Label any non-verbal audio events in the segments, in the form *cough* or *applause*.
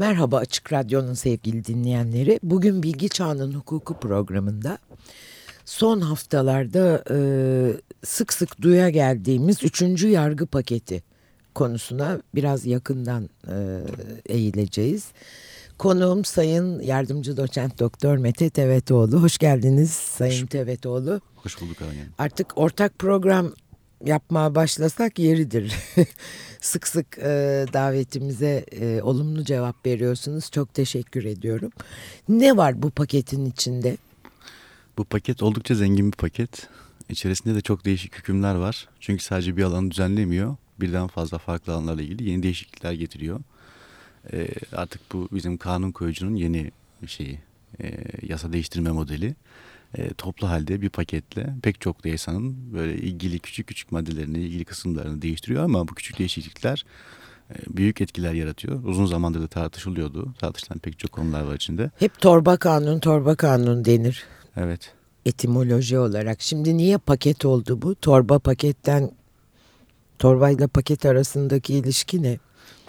Merhaba Açık Radyo'nun sevgili dinleyenleri. Bugün Bilgi Çağının Hukuku programında son haftalarda e, sık sık duya geldiğimiz üçüncü yargı paketi konusuna biraz yakından e, eğileceğiz. Konuğum Sayın Yardımcı Doçent Doktor Mete Tevetoğlu. Hoş geldiniz Sayın Hoş, Tevetoğlu. Hoş bulduk Hanım. Artık ortak program yapmaya başlasak yeridir. *laughs* sık sık e, davetimize e, olumlu cevap veriyorsunuz. Çok teşekkür ediyorum. Ne var bu paketin içinde? Bu paket oldukça zengin bir paket. İçerisinde de çok değişik hükümler var. Çünkü sadece bir alanı düzenlemiyor. Birden fazla farklı alanlarla ilgili yeni değişiklikler getiriyor. Ee, artık bu bizim kanun koyucunun yeni şeyi, e, yasa değiştirme modeli. E, toplu halde bir paketle pek çok yasanın böyle ilgili küçük küçük maddelerini, ilgili kısımlarını değiştiriyor ama bu küçük değişiklikler e, büyük etkiler yaratıyor. Uzun zamandır da tartışılıyordu. Tartışılan pek çok konular var içinde. Hep torba kanun, torba kanun denir. Evet. Etimoloji olarak. Şimdi niye paket oldu bu? Torba paketten, torbayla paket arasındaki ilişki ne?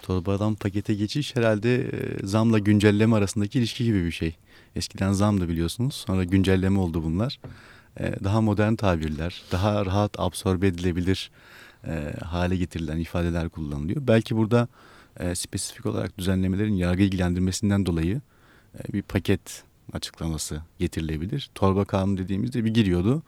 Torbadan pakete geçiş herhalde e, zamla güncelleme arasındaki ilişki gibi bir şey. Eskiden zamdı biliyorsunuz. Sonra güncelleme oldu bunlar. E, daha modern tabirler, daha rahat absorbe edilebilir e, hale getirilen ifadeler kullanılıyor. Belki burada spesifik olarak düzenlemelerin yargı ilgilendirmesinden dolayı bir paket açıklaması getirilebilir. Torba kanunu dediğimizde bir giriyordu.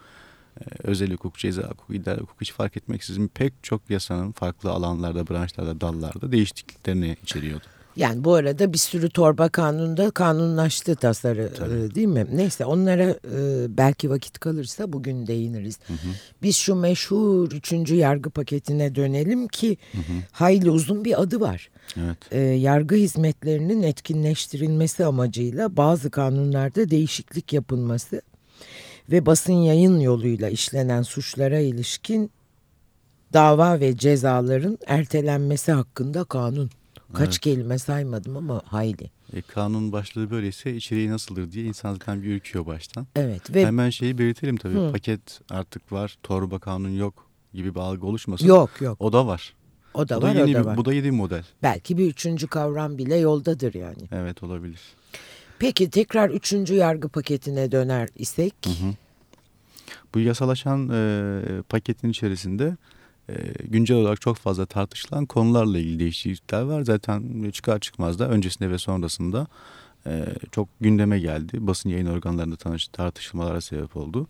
Özel hukuk, ceza hukuk, idare hukuk hiç fark etmeksizin pek çok yasanın farklı alanlarda, branşlarda, dallarda değişikliklerini içeriyordu. Yani bu arada bir sürü torba kanunda kanunlaştı tasarı Tabii. değil mi? Neyse onlara e, belki vakit kalırsa bugün değiniriz. Hı hı. Biz şu meşhur üçüncü yargı paketine dönelim ki hı hı. hayli uzun bir adı var. Evet. E, yargı hizmetlerinin etkinleştirilmesi amacıyla bazı kanunlarda değişiklik yapılması ve basın yayın yoluyla işlenen suçlara ilişkin dava ve cezaların ertelenmesi hakkında kanun. Kaç evet. kelime saymadım ama hayli. E, kanun başlığı böyleyse içeriği nasıldır diye insan zaten bir ürküyor baştan. Evet. Ve... Hemen şeyi belirtelim tabii. Hı. Paket artık var, torba kanun yok gibi bir algı oluşmasın. Yok yok. O da var. O da bu var, da yeni, o da var. Bu da yeni model. Belki bir üçüncü kavram bile yoldadır yani. Evet olabilir. Peki tekrar üçüncü yargı paketine döner isek. Hı hı. Bu yasalaşan e, paketin içerisinde güncel olarak çok fazla tartışılan konularla ilgili değişiklikler var. Zaten çıkar çıkmaz da öncesinde ve sonrasında e, çok gündeme geldi. Basın yayın organlarında tartışmalara sebep oldu.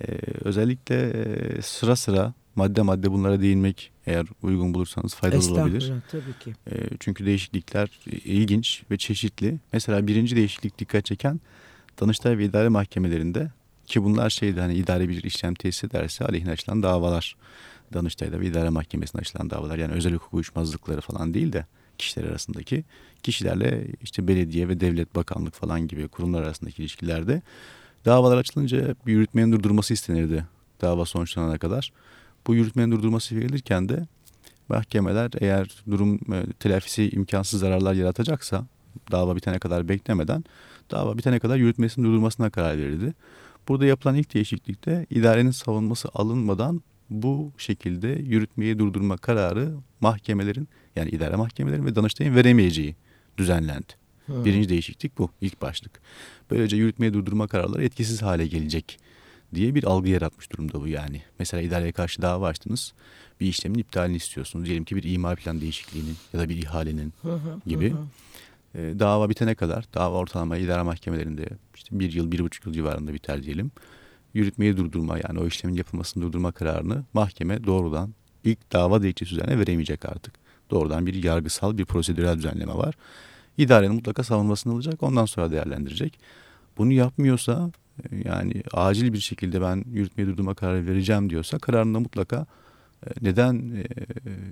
E, özellikle e, sıra sıra madde madde bunlara değinmek eğer uygun bulursanız faydalı olabilir. tabii ki. E, çünkü değişiklikler ilginç ve çeşitli. Mesela birinci değişiklik dikkat çeken Danıştay ve idare mahkemelerinde ki bunlar şeydi hani idare bir işlem tesis ederse aleyhine açılan davalar. Danıştay'da ve idare mahkemesine açılan davalar yani özel hukuk uyuşmazlıkları falan değil de kişiler arasındaki kişilerle işte belediye ve devlet bakanlık falan gibi kurumlar arasındaki ilişkilerde davalar açılınca bir yürütmenin durdurması istenirdi dava sonuçlanana kadar. Bu yürütmenin durdurması verilirken de mahkemeler eğer durum e, telafisi imkansız zararlar yaratacaksa dava bitene kadar beklemeden dava bitene kadar yürütmesini durdurmasına karar verirdi. Burada yapılan ilk değişiklikte idarenin savunması alınmadan bu şekilde yürütmeyi durdurma kararı mahkemelerin yani idare mahkemelerin ve Danıştay'ın veremeyeceği düzenlendi. Hmm. Birinci değişiklik bu ilk başlık. Böylece yürütmeyi durdurma kararları etkisiz hale gelecek diye bir algı yaratmış durumda bu yani. Mesela idareye karşı dava açtınız. Bir işlemin iptalini istiyorsunuz. Diyelim ki bir imar plan değişikliğinin ya da bir ihalenin gibi. E, dava bitene kadar dava ortalama idare mahkemelerinde işte bir yıl, bir buçuk yıl civarında biter diyelim yürütmeyi durdurma yani o işlemin yapılmasını durdurma kararını mahkeme doğrudan ilk dava dilekçesi üzerine veremeyecek artık. Doğrudan bir yargısal bir prosedürel düzenleme var. İdarenin mutlaka savunmasını alacak ondan sonra değerlendirecek. Bunu yapmıyorsa yani acil bir şekilde ben yürütmeyi durdurma kararı vereceğim diyorsa kararında mutlaka e, neden e,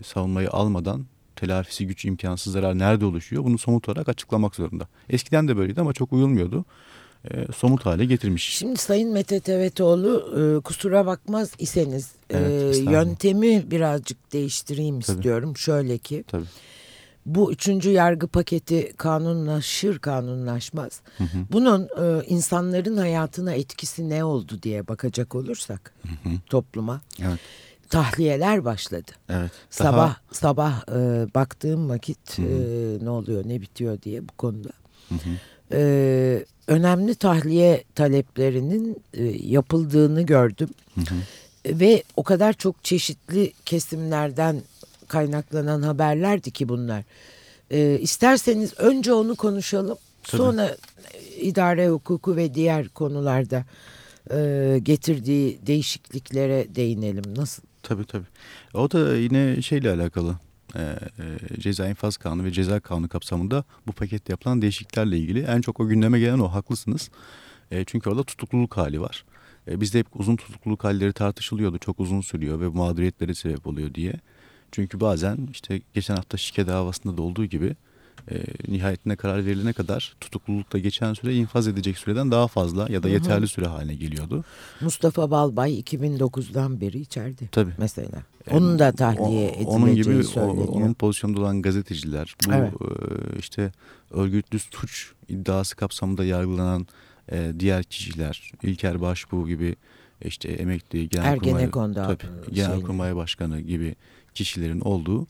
savunmayı almadan telafisi güç imkansız zarar nerede oluşuyor bunu somut olarak açıklamak zorunda. Eskiden de böyleydi ama çok uyulmuyordu e, somut hale getirmiş. Şimdi Sayın Mete Tevetoğlu e, kusura bakmaz iseniz e, evet, e, yöntemi birazcık değiştireyim Tabii. istiyorum. Şöyle ki Tabii. bu üçüncü yargı paketi kanunlaşır kanunlaşmaz. Hı hı. Bunun e, insanların hayatına etkisi ne oldu diye bakacak olursak hı hı. topluma. Evet tahliyeler başladı. Evet. Sabah Daha, sabah e, baktığım vakit Hı hı. e, ne oluyor ne bitiyor diye bu konuda. Hı hı. E, önemli tahliye taleplerinin e, yapıldığını gördüm. Hı hı. Ve o kadar çok çeşitli kesimlerden kaynaklanan haberlerdi ki bunlar. E, isterseniz önce onu konuşalım. Tabii. Sonra idare hukuku ve diğer konularda e, getirdiği değişikliklere değinelim. Nasıl? Tabii tabii. O da yine şeyle alakalı. Ee, e, ceza infaz kanunu ve ceza kanunu kapsamında bu pakette yapılan değişikliklerle ilgili en çok o gündeme gelen o haklısınız. E, çünkü orada tutukluluk hali var. E, bizde hep uzun tutukluluk halleri tartışılıyordu. Çok uzun sürüyor ve mağduriyetlere sebep oluyor diye. Çünkü bazen işte geçen hafta şike davasında da olduğu gibi e, nihayetine karar verilene kadar tutuklulukta geçen süre infaz edecek süreden daha fazla ya da Hı hı. yeterli süre haline geliyordu. Mustafa Balbay 2009'dan beri içeride Tabii. mesela. Onun da tahliye edileceği onun gibi söyleniyor. onun pozisyonda olan gazeteciler, bu Evet. e, işte örgütlü suç iddiası kapsamında yargılanan e, diğer kişiler, İlker Başbuğ gibi işte emekli genelkurmay Ergenekon'da tabii, e, genelkurmay başkanı gibi kişilerin olduğu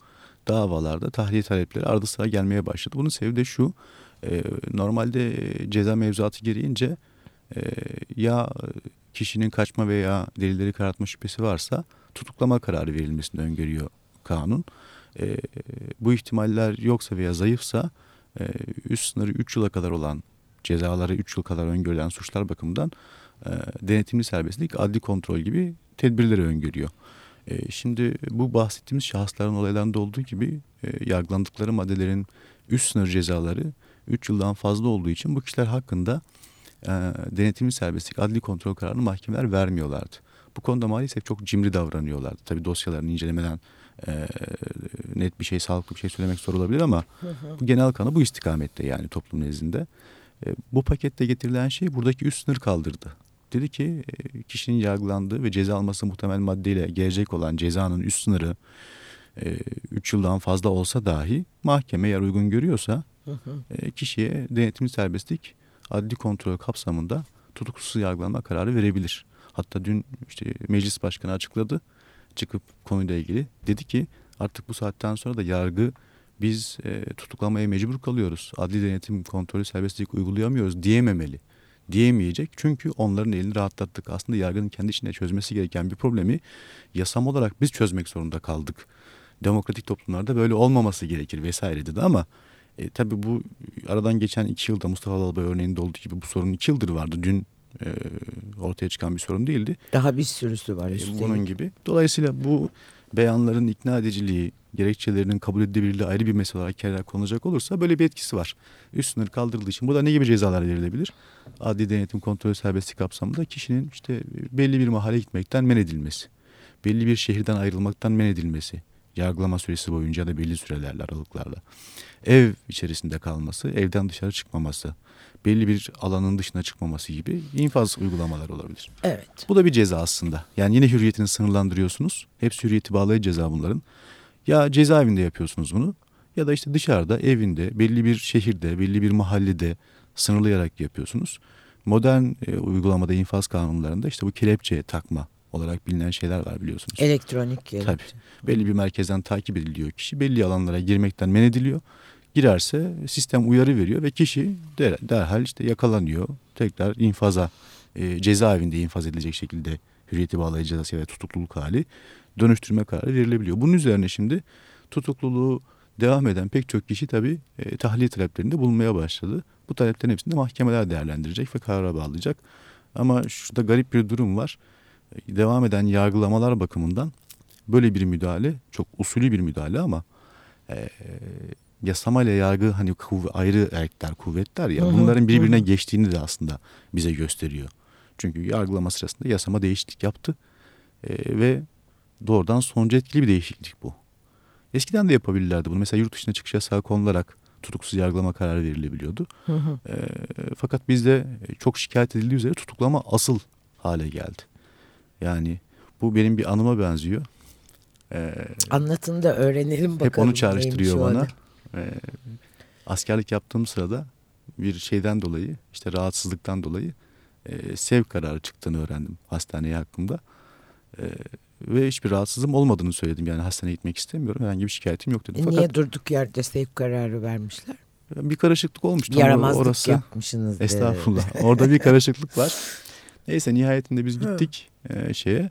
davalarda tahliye talepleri ardı sıra gelmeye başladı. Bunun sebebi de şu. e, normalde ceza mevzuatı gereğince e, ya kişinin kaçma veya delilleri karartma şüphesi varsa tutuklama kararı verilmesini öngörüyor kanun. E, bu ihtimaller yoksa veya zayıfsa e, üst sınırı 3 yıla kadar olan cezaları 3 yıl kadar öngörülen suçlar bakımından e, denetimli serbestlik, adli kontrol gibi tedbirleri öngörüyor. E, şimdi bu bahsettiğimiz şahısların olaylarında olduğu gibi e, yargılandıkları maddelerin üst sınır cezaları 3 yıldan fazla olduğu için bu kişiler hakkında e, denetimli serbestlik, adli kontrol kararını mahkemeler vermiyorlardı. Bu konuda maalesef çok cimri davranıyorlardı. Tabii dosyalarını incelemeden e, net bir şey, sağlıklı bir şey söylemek zor olabilir ama bu genel kanı bu istikamette yani toplum nezdinde. E, bu pakette getirilen şey buradaki üst sınır kaldırdı. Dedi ki e, kişinin yargılandığı ve ceza alması muhtemel maddeyle gelecek olan cezanın üst sınırı 3 yıldan fazla olsa dahi mahkeme eğer uygun görüyorsa e, kişiye denetimli serbestlik adli kontrol kapsamında tutuksuz yargılanma kararı verebilir. Hatta dün işte meclis başkanı açıkladı çıkıp konuyla ilgili dedi ki artık bu saatten sonra da yargı biz e, tutuklamaya mecbur kalıyoruz. Adli denetim kontrolü serbestlik uygulayamıyoruz diyememeli. Diyemeyecek çünkü onların elini rahatlattık. Aslında yargının kendi içinde çözmesi gereken bir problemi yasam olarak biz çözmek zorunda kaldık. Demokratik toplumlarda böyle olmaması gerekir vesaire dedi ama e, tabii bu aradan geçen iki yılda Mustafa Balbay örneğinde olduğu gibi bu sorun iki yıldır vardı. Dün e, ortaya çıkan bir sorun değildi. Daha bir sürüsü var E. Bunun gibi. Dolayısıyla bu beyanların ikna ediciliği, gerekçelerinin kabul edilebilirliği ayrı bir mesele olarak kenara konulacak olursa böyle bir etkisi var. Üst sınır kaldırıldığı için burada ne gibi cezalar verilebilir? Adli denetim kontrolü serbestlik kapsamında kişinin işte belli bir mahalle gitmekten men edilmesi, belli bir şehirden ayrılmaktan men edilmesi, yargılama süresi boyunca da belli sürelerle aralıklarla, ev içerisinde kalması, evden dışarı çıkmaması, belli bir alanın dışına çıkmaması gibi infaz uygulamaları olabilir. Evet. Bu da bir ceza aslında. Yani yine hürriyetini sınırlandırıyorsunuz. Hepsi hürriyeti bağlayıcı ceza bunların. Ya cezaevinde yapıyorsunuz bunu ya da işte dışarıda, evinde, belli bir şehirde, belli bir mahallede sınırlayarak yapıyorsunuz. Modern e, uygulamada infaz kanunlarında işte bu kelepçe takma olarak bilinen şeyler var biliyorsunuz. Elektronik yeri. Tabii. Belli bir merkezden takip ediliyor kişi. Belli alanlara girmekten men ediliyor. Girerse sistem uyarı veriyor ve kişi der, derhal işte yakalanıyor. Tekrar infaza, e, cezaevinde infaz edilecek şekilde hürriyeti bağlayıcı cezası ve tutukluluk hali dönüştürme kararı verilebiliyor. Bunun üzerine şimdi tutukluluğu devam eden pek çok kişi tabii e, tahliye taleplerinde bulunmaya başladı. Bu taleplerin hepsini de mahkemeler değerlendirecek ve karara bağlayacak. Ama şurada garip bir durum var. E, Devam eden yargılamalar bakımından böyle bir müdahale çok usulü bir müdahale ama e, yasama ile yargı hani kuvve- ayrı erkler kuvvetler ya Hı hı, bunların birbirine hı. geçtiğini de aslında bize gösteriyor. Çünkü yargılama sırasında yasama değişiklik yaptı E, ve doğrudan sonucu etkili bir değişiklik bu. Eskiden de yapabilirlerdi bunu. Mesela yurt dışına çıkış yasağı konularak tutuksuz yargılama kararı verilebiliyordu. Hı hı. E, fakat bizde çok şikayet edildiği üzere tutuklama asıl hale geldi. Yani bu benim bir anıma benziyor. E, Anlatın da öğrenelim bakalım. hep onu çağrıştırıyor bana. Ee, askerlik yaptığım sırada bir şeyden dolayı işte rahatsızlıktan dolayı e, sev kararı çıktığını öğrendim hastaneye hakkında. E, ve hiçbir rahatsızlığım olmadığını söyledim. Yani hastaneye gitmek istemiyorum. Herhangi bir şikayetim yok dedim. E Fakat niye durduk yerde sevk kararı vermişler? bir karışıklık olmuş. Yaramazlık orası. yapmışsınız. Estağfurullah. Orada bir karışıklık var. *laughs* Neyse nihayetinde biz gittik e, şeye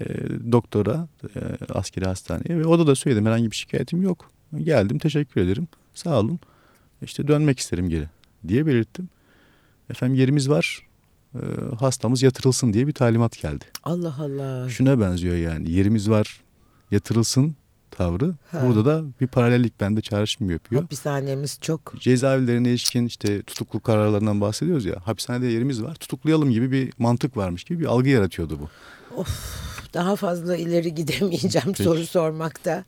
e, doktora e, askeri hastaneye ve orada da söyledim herhangi bir şikayetim yok. Geldim teşekkür ederim. Sağ olun. İşte dönmek isterim geri diye belirttim. Efendim yerimiz var. e, hastamız yatırılsın diye bir talimat geldi. Allah Allah. Şuna benziyor yani. Yerimiz var. Yatırılsın tavrı. Ha. Burada da bir paralellik bende çağrışım yapıyor. Hapishanemiz çok Cezaevlerine ilişkin işte tutuklu kararlarından bahsediyoruz ya. Hapishanede yerimiz var. Tutuklayalım gibi bir mantık varmış gibi bir algı yaratıyordu bu. daha fazla ileri gidemeyeceğim *laughs* Peki. soru sormakta.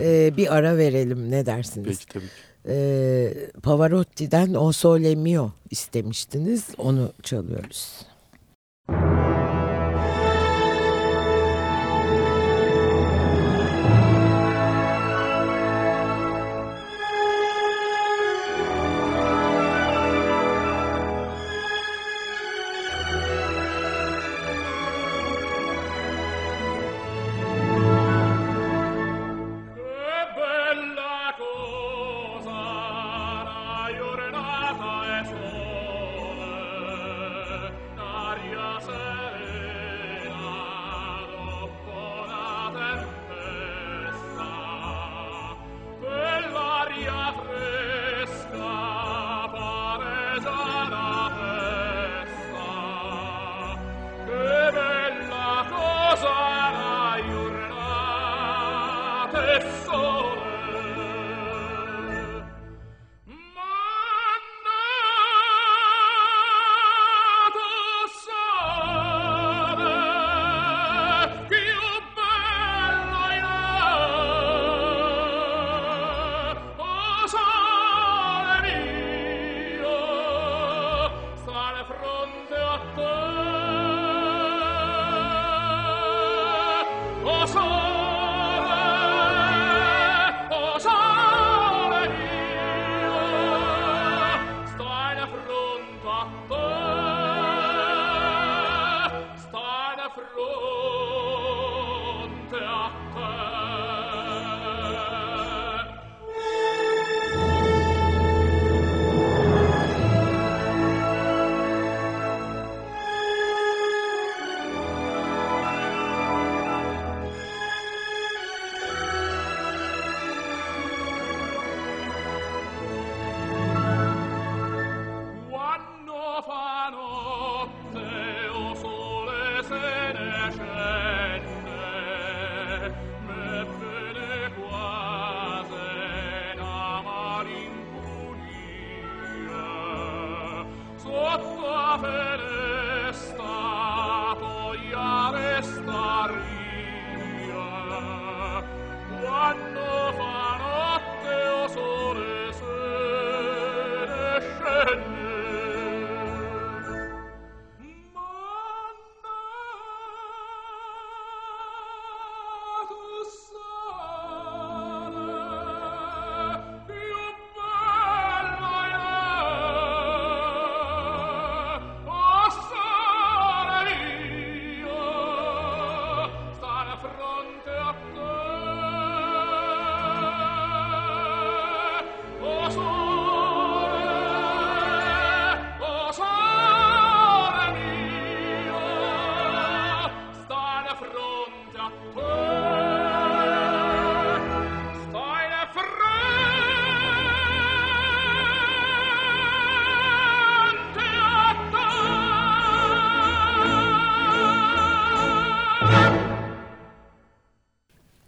Ee, bir ara verelim ne dersiniz? Peki tabii ki. Ee, Pavarotti'den O Sole Mio istemiştiniz. Onu çalıyoruz.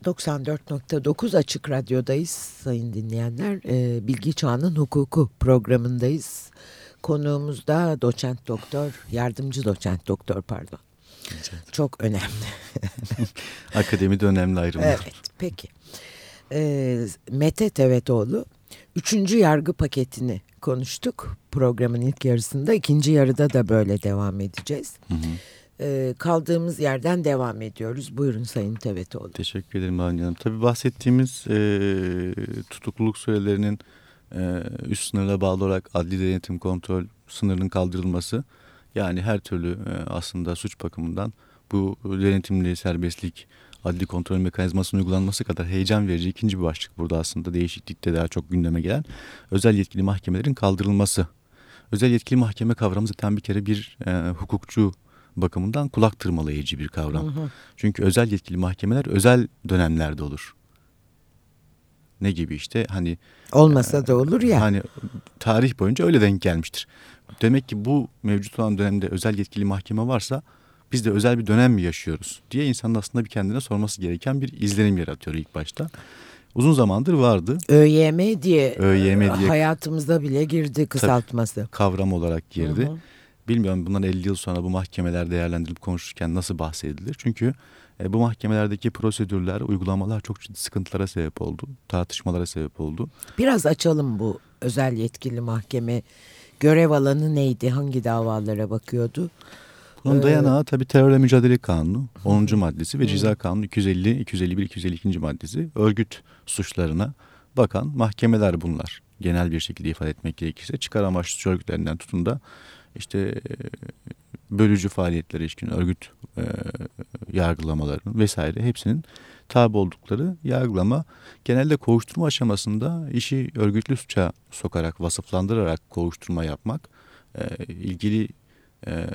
94.9 Açık Radyo'dayız sayın dinleyenler. Ee, Bilgi Çağının Hukuku programındayız. Konuğumuz da doçent doktor, yardımcı doçent doktor pardon. Çok önemli. *laughs* Akademide önemli ayrımlar. Evet peki. Ee, Mete Tevetoğlu üçüncü yargı paketini konuştuk programın ilk yarısında. ikinci yarıda da böyle devam edeceğiz. Hı hı. Ee, kaldığımız yerden devam ediyoruz. Buyurun Sayın Tevetoğlu. Teşekkür ederim Banu Hanım. Tabii bahsettiğimiz e, tutukluluk sürelerinin e, üst sınırla bağlı olarak adli denetim kontrol sınırının kaldırılması yani her türlü e, aslında suç bakımından bu denetimli serbestlik adli kontrol mekanizmasının uygulanması kadar heyecan verici ikinci bir başlık burada aslında değişiklikte daha çok gündeme gelen özel yetkili mahkemelerin kaldırılması. Özel yetkili mahkeme kavramı zaten bir kere bir e, hukukçu bakımından kulak tırmalayıcı bir kavram. Hı hı. Çünkü özel yetkili mahkemeler özel dönemlerde olur. Ne gibi işte hani olmasa da olur ya. Hani tarih boyunca öyle denk gelmiştir. Demek ki bu mevcut olan dönemde özel yetkili mahkeme varsa biz de özel bir dönem mi yaşıyoruz diye insanın aslında bir kendine sorması gereken bir izlenim yaratıyor ilk başta. Uzun zamandır vardı. ÖYM diye, ÖYM diye hayatımızda bile girdi kısaltması. Kavram olarak girdi. Hı hı. Bilmiyorum bundan 50 yıl sonra bu mahkemeler değerlendirilip konuşurken nasıl bahsedilir? Çünkü e, bu mahkemelerdeki prosedürler, uygulamalar çok ciddi sıkıntılara sebep oldu. Tartışmalara sebep oldu. Biraz açalım bu özel yetkili mahkeme. Görev alanı neydi? Hangi davalara bakıyordu? Bunun ee, dayanağı tabii terörle mücadele kanunu 10. maddesi ve ceza kanunu 250, 251, 252. maddesi. Örgüt suçlarına bakan mahkemeler bunlar. Genel bir şekilde ifade etmek gerekirse çıkar amaçlı örgütlerinden tutun da işte e, bölücü faaliyetlere ilişkin örgüt e, yargılamaların vesaire hepsinin tabi oldukları yargılama genelde kovuşturma aşamasında işi örgütlü suça sokarak vasıflandırarak kovuşturma yapmak e, ilgili e,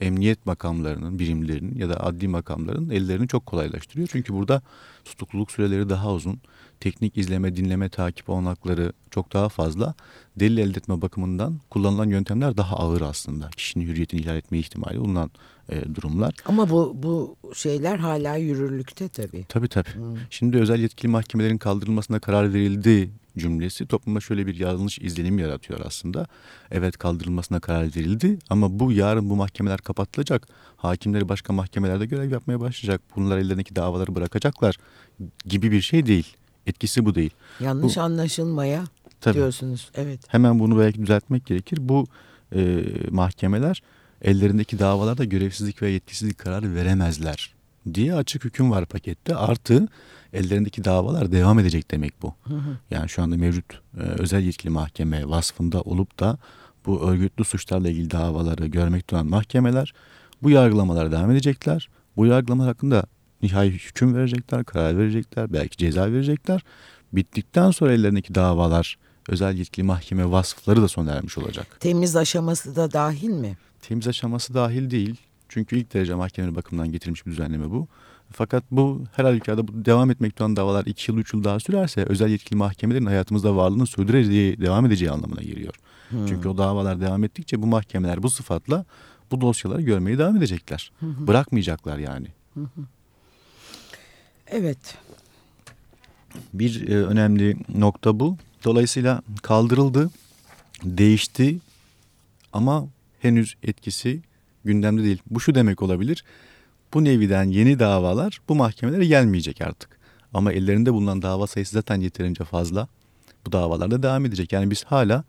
emniyet makamlarının, birimlerinin ya da adli makamların ellerini çok kolaylaştırıyor. Çünkü burada tutukluluk süreleri daha uzun, teknik izleme, dinleme, takip olanakları çok daha fazla. Delil elde etme bakımından kullanılan yöntemler daha ağır aslında. Kişinin hürriyetini ihlal etme ihtimali bulunan e, durumlar. Ama bu bu şeyler hala yürürlükte tabii. Tabii tabii. Hmm. Şimdi özel yetkili mahkemelerin kaldırılmasına karar verildi cümlesi topluma şöyle bir yanlış izlenim yaratıyor aslında. Evet kaldırılmasına karar verildi ama bu yarın bu mahkemeler kapatılacak. Hakimleri başka mahkemelerde görev yapmaya başlayacak. Bunlar ellerindeki davaları bırakacaklar gibi bir şey değil. Etkisi bu değil. Yanlış bu, anlaşılmaya tabii, diyorsunuz. Evet. Hemen bunu belki düzeltmek gerekir. Bu e, mahkemeler ellerindeki davalarda görevsizlik ve yetkisizlik kararı veremezler diye açık hüküm var pakette. Artı ellerindeki davalar devam edecek demek bu. Hı hı. Yani şu anda mevcut e, özel yetkili mahkeme vasfında olup da bu örgütlü suçlarla ilgili davaları görmekte olan mahkemeler bu yargılamalara devam edecekler. Bu yargılamalar hakkında nihai hüküm verecekler, karar verecekler, belki ceza verecekler. Bittikten sonra ellerindeki davalar özel yetkili mahkeme vasıfları da sona ermiş olacak. Temiz aşaması da dahil mi? Temiz aşaması dahil değil. Çünkü ilk derece mahkeme bakımından getirilmiş bir düzenleme bu. Fakat bu her halükarda bu devam etmekte olan davalar 2 yıl 3 yıl daha sürerse özel yetkili mahkemelerin hayatımızda varlığını sürdüreceği, devam edeceği anlamına geliyor. Hmm. Çünkü o davalar devam ettikçe bu mahkemeler bu sıfatla bu dosyaları görmeye devam edecekler. Bırakmayacaklar yani. Evet. Bir e, önemli nokta bu. Dolayısıyla kaldırıldı, değişti ama henüz etkisi gündemde değil. Bu şu demek olabilir bu neviden yeni davalar bu mahkemelere gelmeyecek artık. Ama ellerinde bulunan dava sayısı zaten yeterince fazla. Bu davalarda devam edecek. Yani biz hala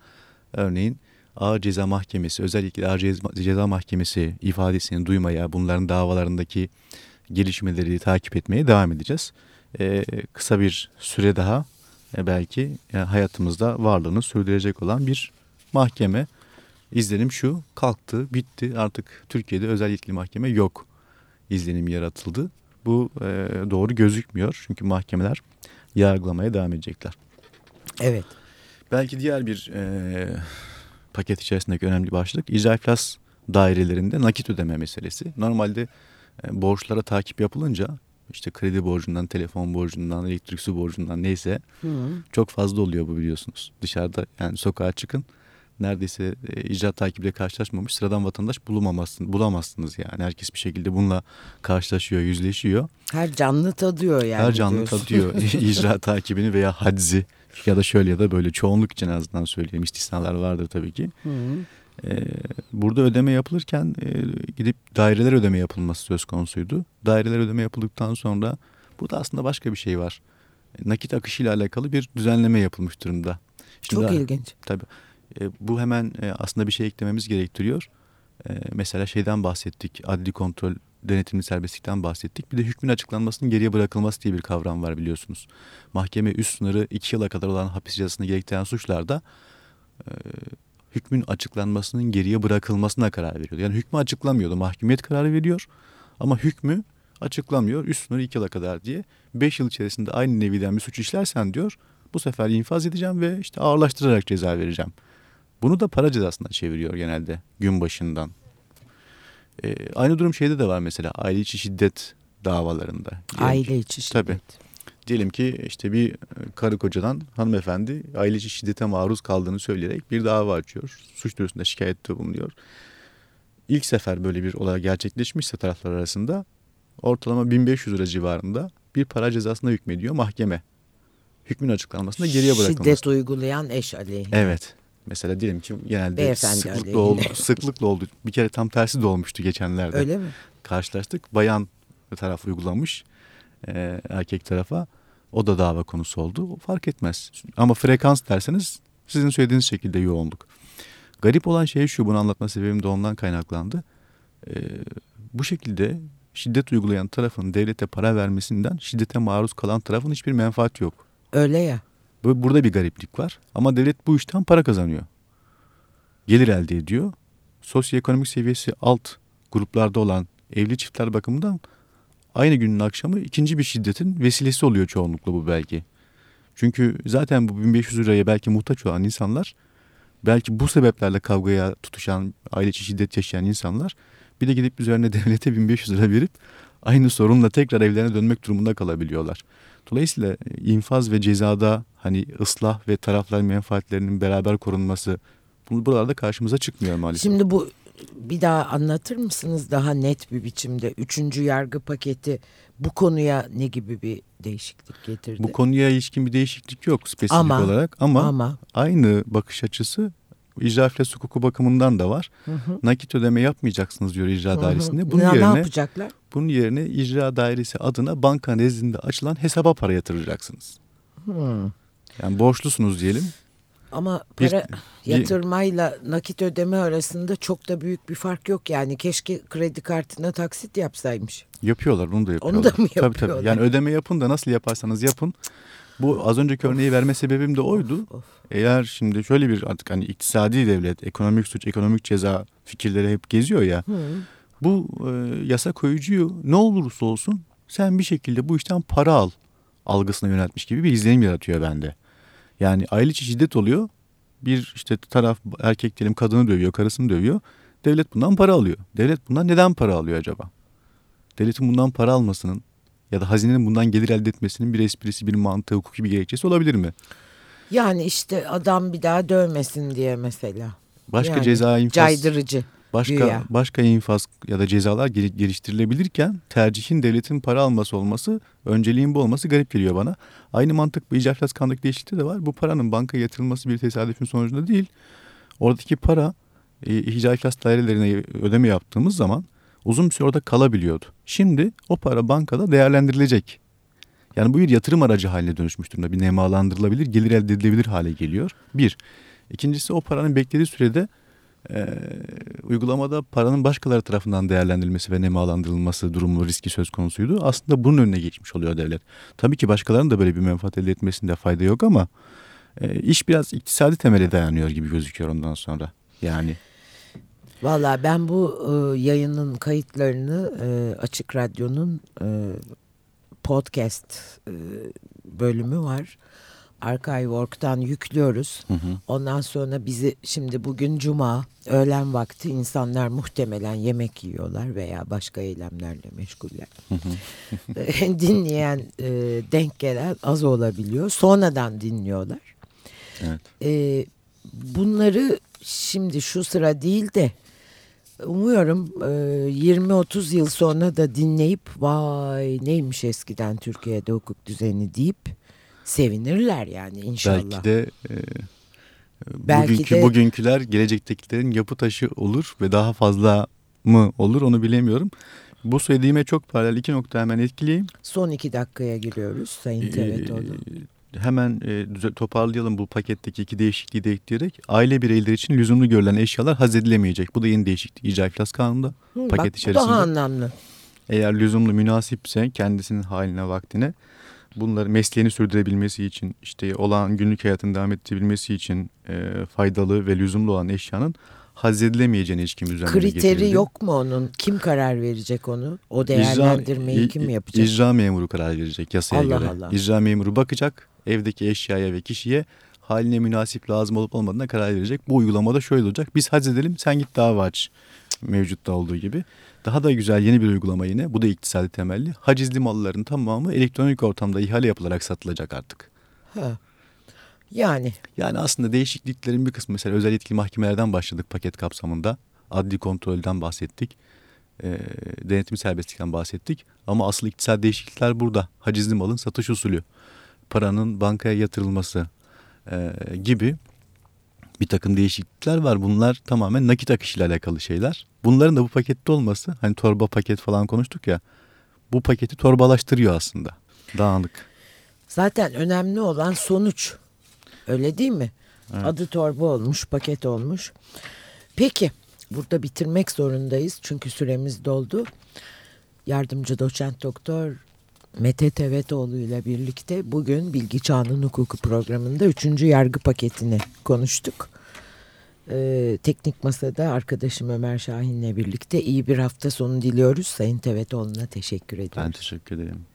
örneğin Ağır Ceza Mahkemesi, özellikle Ağır Ceza Mahkemesi ifadesini duymaya, bunların davalarındaki gelişmeleri takip etmeye devam edeceğiz. Ee, kısa bir süre daha e, belki yani hayatımızda varlığını sürdürecek olan bir mahkeme. İzlenim şu, kalktı, bitti. Artık Türkiye'de özel yetkili mahkeme yok izlenim yaratıldı. Bu e, doğru gözükmüyor çünkü mahkemeler yargılamaya devam edecekler. Evet. Belki diğer bir e, paket içerisindeki önemli başlık icra iflas dairelerinde nakit ödeme meselesi. Normalde e, borçlara takip yapılınca işte kredi borcundan, telefon borcundan, elektrik su borcundan neyse Hı. çok fazla oluyor bu biliyorsunuz. Dışarıda yani sokağa çıkın neredeyse e, icra takibiyle karşılaşmamış sıradan vatandaş bulamazsınız, bulamazsınız yani. Herkes bir şekilde bununla karşılaşıyor, yüzleşiyor. Her canlı tadıyor yani. Her canlı diyorsun. tadıyor *laughs* icra takibini veya hadzi ya da şöyle ya da böyle çoğunluk için en azından söyleyeyim istisnalar vardır tabii ki. Hı hı. Ee, burada ödeme yapılırken e, gidip daireler ödeme yapılması söz konusuydu. Daireler ödeme yapıldıktan sonra burada aslında başka bir şey var. Nakit akışıyla alakalı bir düzenleme yapılmış durumda. Şimdi Çok daha, ilginç. Tabii. E, bu hemen e, aslında bir şey eklememiz gerektiriyor. E, mesela şeyden bahsettik, adli kontrol, denetimli serbestlikten bahsettik. Bir de hükmün açıklanmasının geriye bırakılması diye bir kavram var biliyorsunuz. Mahkeme üst sınırı iki yıla kadar olan hapis cezasını gerektiren suçlarda e, hükmün açıklanmasının geriye bırakılmasına karar veriyordu. Yani hükmü açıklamıyordu, mahkumiyet kararı veriyor ama hükmü açıklamıyor. Üst sınır 2 yıla kadar diye. 5 yıl içerisinde aynı neviden bir suç işlersen diyor bu sefer infaz edeceğim ve işte ağırlaştırarak ceza vereceğim. Bunu da para cezasına çeviriyor genelde gün başından. Ee, aynı durum şeyde de var mesela aile içi şiddet davalarında. Diyelim ki- Aile içi şiddet. Tabii. Diyelim ki işte bir e, karı kocadan hanımefendi aile içi şiddete maruz kaldığını söyleyerek bir dava açıyor. Suç duyurusunda şikayette bulunuyor. İlk sefer böyle bir olay gerçekleşmişse taraflar arasında ortalama 1500 lira civarında bir para cezasına hükmediyor mahkeme. Hükmün açıklanmasında geriye bırakılması. Şiddet uygulayan eş aleyhine. Evet. Mesela diyelim ki genelde Beyefendi sıklıkla oldu, sıklıkla oldu. Bir kere tam tersi de olmuştu geçenlerde. Öyle mi? Karşılaştık. Bayan taraf uygulamış e, erkek tarafa. O da dava konusu oldu. Fark etmez. Ama frekans derseniz sizin söylediğiniz şekilde yoğunluk. Garip olan şey şu bunu anlatma sebebim de ondan kaynaklandı. E, bu şekilde şiddet uygulayan tarafın devlete para vermesinden şiddete maruz kalan tarafın hiçbir menfaati yok. Öyle ya. Bu- Burada bir gariplik var. Ama devlet bu işten para kazanıyor. Gelir elde ediyor. Sosyoekonomik seviyesi alt gruplarda olan evli çiftler bakımından aynı günün akşamı ikinci bir şiddetin vesilesi oluyor çoğunlukla bu belki. Çünkü zaten bu 1500 liraya belki muhtaç olan insanlar belki bu sebeplerle kavgaya tutuşan, aile içi şiddet yaşayan insanlar bir de gidip üzerine *laughs* devlete 1500 lira verip aynı sorunla tekrar evlerine dönmek durumunda kalabiliyorlar. Dolayısıyla e, infaz ve cezada hani ıslah ve tarafların menfaatlerinin beraber korunması bu buralarda karşımıza çıkmıyor maalesef. Şimdi bu bir daha anlatır mısınız daha net bir biçimde? Üçüncü yargı paketi bu konuya ne gibi bir değişiklik getirdi? bu konuya ilişkin bir değişiklik yok spesifik Ama- olarak ama, Ama aynı bakış açısı icra iflas hukuku bakımından da var. hı hı, Nakit ödeme yapmayacaksınız diyor icra hı hı. dairesinde. Bunun ne, ne yerine yapacaklar? bunun yerine icra dairesi adına banka nezdinde açılan hesaba para yatıracaksınız. Hı. Yani borçlusunuz diyelim. Ama para bir- yatırmayla nakit ödeme arasında çok da büyük bir fark yok yani. Keşke kredi kartına taksit yapsaymış. Yapıyorlar onu da yapıyorlar. Onu da mı Tabii yapıyorlar? tabii. Yani ödeme yapın da nasıl yaparsanız yapın. Bu az önceki örneği verme sebebim de oydu. Of. Eğer şimdi şöyle bir artık hani iktisadi devlet, ekonomik suç, ekonomik ceza fikirleri hep geziyor ya. Hı. Bu e, yasa koyucuyu ne olursa olsun sen bir şekilde bu işten para al algısına yöneltmiş gibi bir izlenim yaratıyor bende. Yani aile içi şiddet oluyor. Bir işte taraf erkek diyelim kadını dövüyor, karısını dövüyor. Devlet bundan para alıyor. Devlet bundan neden para alıyor acaba? Devletin bundan para almasının ya da hazinenin bundan gelir elde etmesinin bir esprisi, bir mantığı, hukuki bir gerekçesi olabilir mi? Yani işte adam bir daha dövmesin diye mesela. Başka Yani ceza infaz, Caydırıcı. başka güya. başka infaz ya da cezalar gel- geliştirilebilirken tercihin devletin para alması olması, önceliğin bu olması garip geliyor bana. Aynı mantık bu icra iflas kanundaki değişiklikte de var. Bu paranın banka yatırılması bir tesadüfün sonucunda değil. Oradaki para e, iflas dairelerine ödeme yaptığımız zaman uzun bir süre orada kalabiliyordu. Şimdi o para bankada değerlendirilecek. Yani bu bir yatırım aracı haline dönüşmüş durumda. Bir nemalandırılabilir, gelir elde edilebilir hale geliyor. Bir. İkincisi o paranın beklediği sürede e, uygulamada paranın başkaları tarafından değerlendirilmesi ve nemalandırılması durumu riski söz konusuydu. Aslında bunun önüne geçmiş oluyor devlet. Tabii ki başkalarının da böyle bir menfaat elde etmesinde fayda yok ama e, iş biraz iktisadi temele dayanıyor gibi gözüküyor ondan sonra. Yani Valla ben bu e, yayının kayıtlarını e, Açık Radyo'nun e, podcast e, bölümü var. Archive.org'dan yüklüyoruz. Ondan sonra bizi şimdi bugün cuma öğlen vakti insanlar muhtemelen yemek yiyorlar veya başka eylemlerle meşguller. *laughs* E, Dinleyen e, denk gelen az olabiliyor. Sonradan dinliyorlar. evet. E, bunları şimdi şu sıra değil de umuyorum e, 20-30 yıl sonra da dinleyip vay neymiş eskiden Türkiye'de hukuk düzeni deyip sevinirler yani inşallah. Belki de e, Belki bugünkü de- bugünküler gelecektekilerin yapı taşı olur ve daha fazla mı olur onu bilemiyorum. Bu söylediğime çok paralel iki nokta hemen etkileyeyim. Son iki dakikaya giriyoruz Sayın Ee, Teretoğlu. Hemen e, toparlayalım bu paketteki iki değişikliği de ekleyerek. Aile bireyleri için lüzumlu görülen eşyalar hazedilemeyecek. Bu da yeni değişiklik icra iflas kanununda. Hı, paket bak, içerisinde. daha anlamlı. Eğer lüzumlu münasipse kendisinin haline vaktine bunları mesleğini sürdürebilmesi için işte olan günlük hayatını devam ettirebilmesi için e, faydalı ve lüzumlu olan eşyanın haz edilemeyeceğine ilişkin üzerine Kriteri getirildi. yok mu onun? Kim karar verecek onu? O değerlendirmeyi İcra- kim yapacak? İcra memuru karar verecek yasaya Allah göre. Allah. İcra memuru bakacak evdeki eşyaya ve kişiye haline münasip lazım olup olmadığına karar verecek. Bu uygulamada şöyle olacak. Biz haz edelim sen git dava aç. Mevcutta olduğu gibi. Daha da güzel yeni bir uygulama yine. Bu da iktisadi temelli. Hacizli malların tamamı elektronik ortamda ihale yapılarak satılacak artık. Ha. Yani Yani aslında değişikliklerin bir kısmı mesela özel yetkili mahkemelerden başladık paket kapsamında. Adli kontrolden bahsettik. E, denetim serbestlikten bahsettik. Ama asıl iktisadi değişiklikler burada. Hacizli malın satış usulü, paranın bankaya yatırılması e, gibi bir takım değişiklikler var. Bunlar tamamen nakit akışıyla alakalı şeyler. Bunların da bu pakette olması, hani torba paket falan konuştuk ya, bu paketi torbalaştırıyor aslında. Dağınık. zaten önemli olan sonuç. Öyle değil mi? Adı torba olmuş, paket olmuş. Peki, burada bitirmek zorundayız çünkü süremiz doldu. Yardımcı doçent doktor Mete Tevetoğlu ile birlikte bugün Bilgi Çağının Hukuku programında üçüncü yargı paketini konuştuk. Ee, teknik masada arkadaşım Ömer Şahin'le birlikte iyi bir hafta sonu diliyoruz. Sayın Tevetoğlu'na teşekkür ediyoruz. Ben teşekkür ederim.